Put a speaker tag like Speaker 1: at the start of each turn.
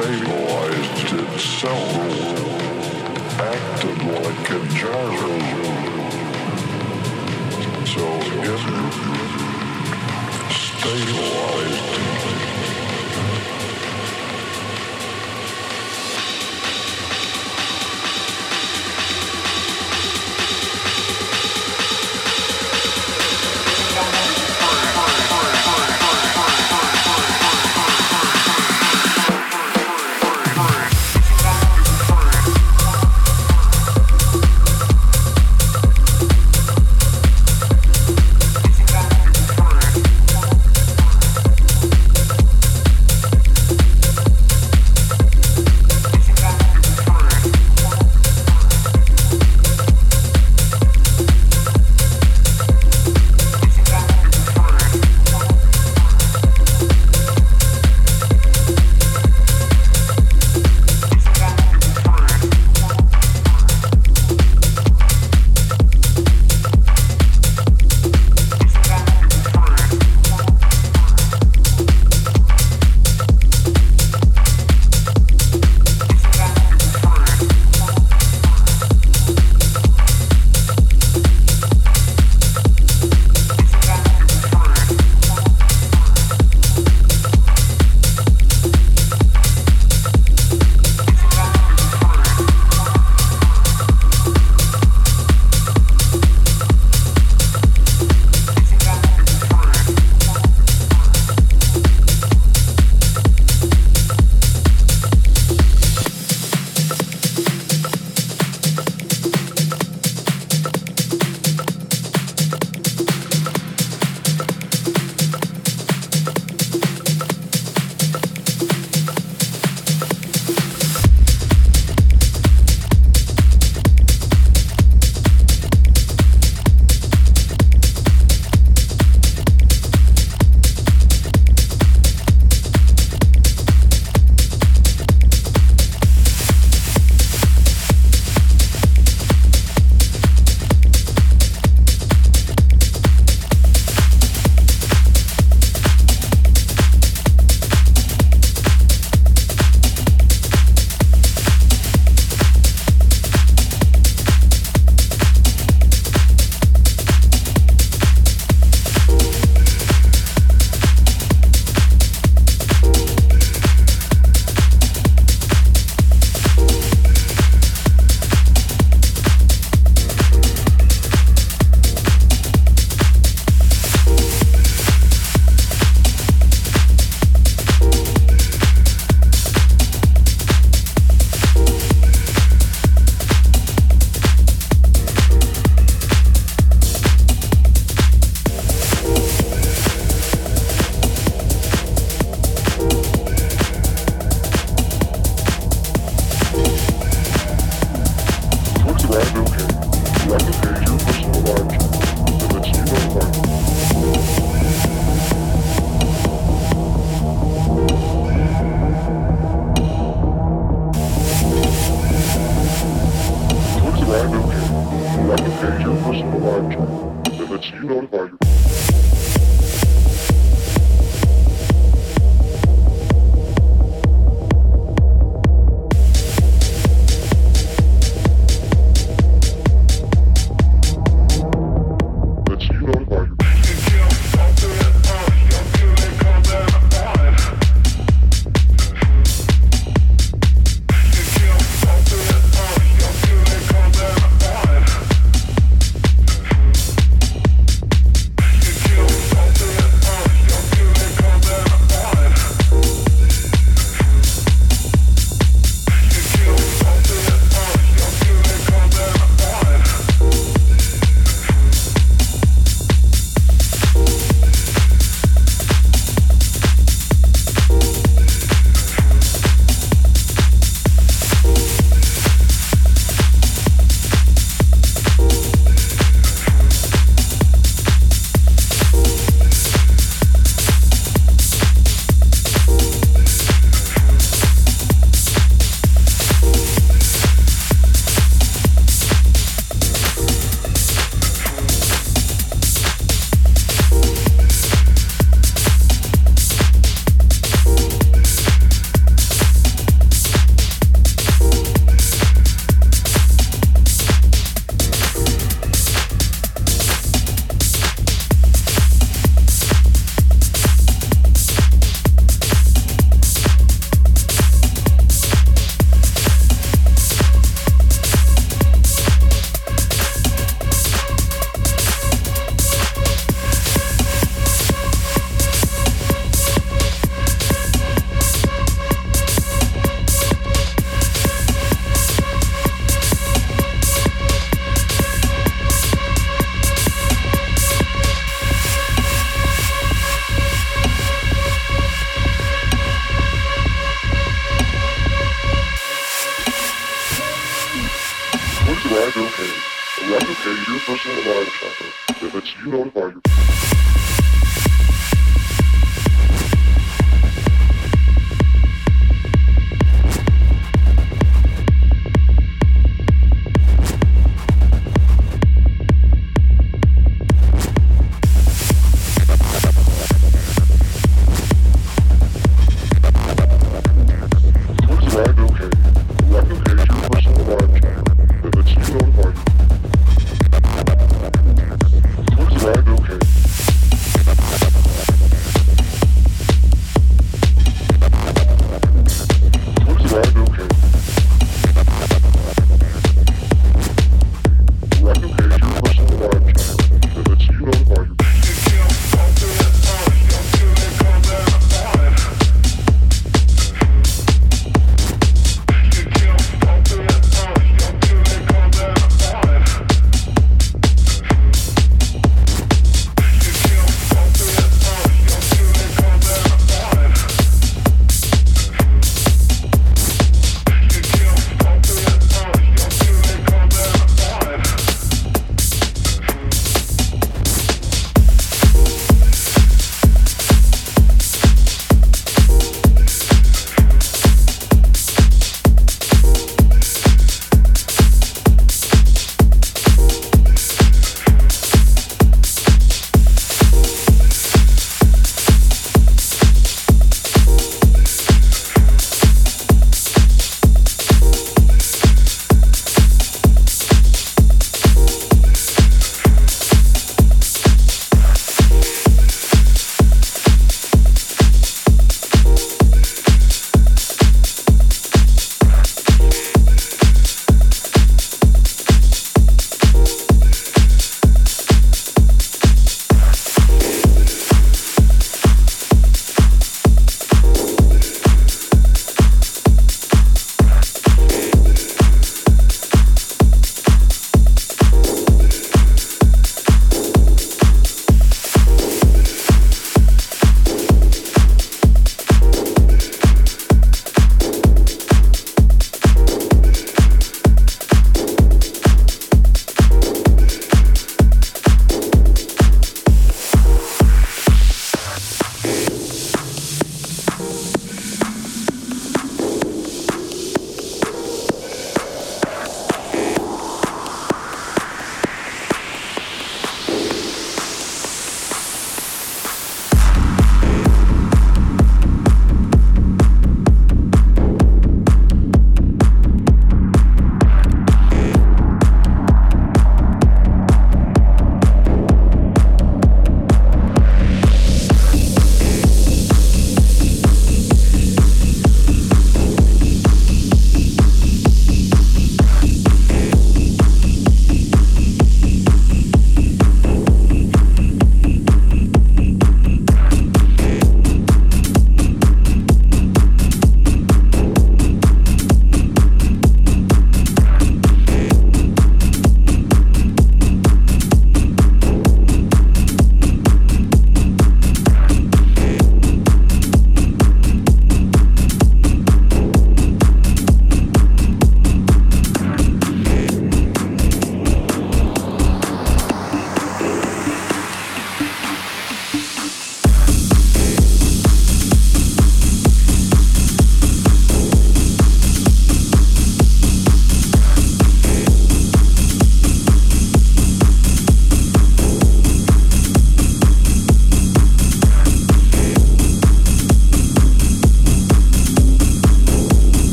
Speaker 1: stabilized itself, acted like a gyro. So it stabilized.